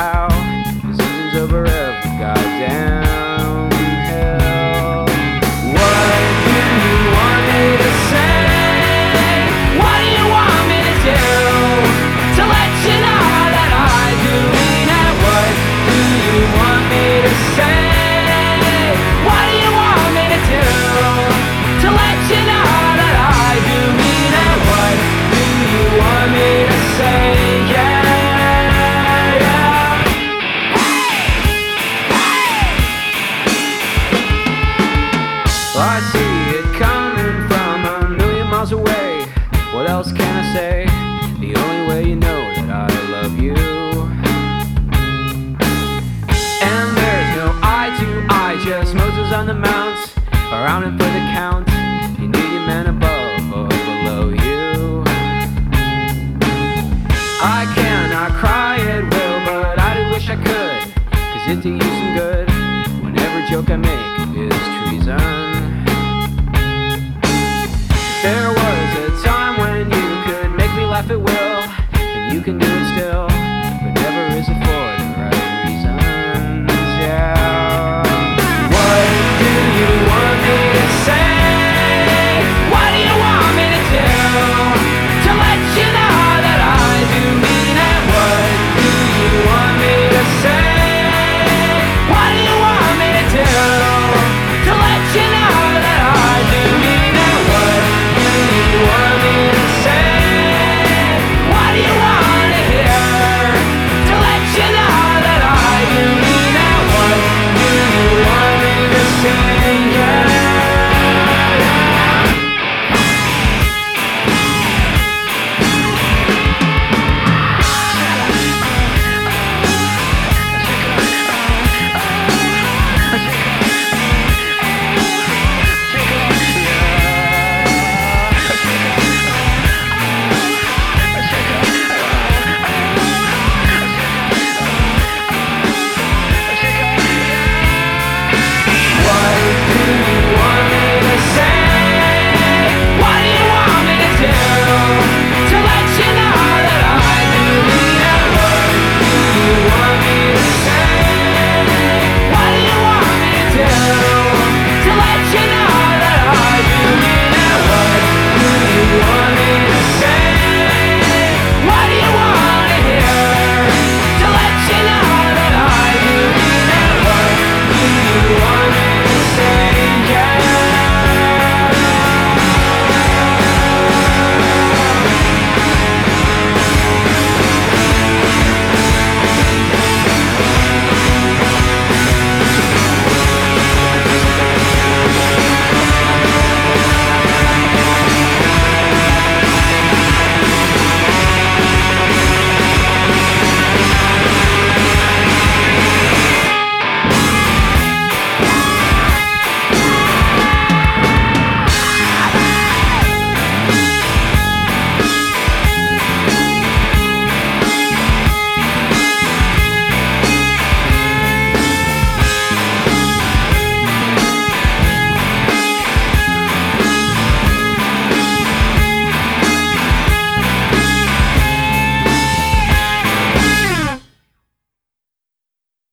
how. The season's over every goddamn I say? The only way you know that I love you. And there's no eye to eye, just Moses on the Mount, around and for the count. You need your man above or below you. I cannot cry at will, but I do wish I could. Cause it do you some good when every joke I make is treason. still.